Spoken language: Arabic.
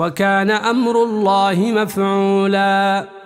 وكان أمر الله مفعولاً.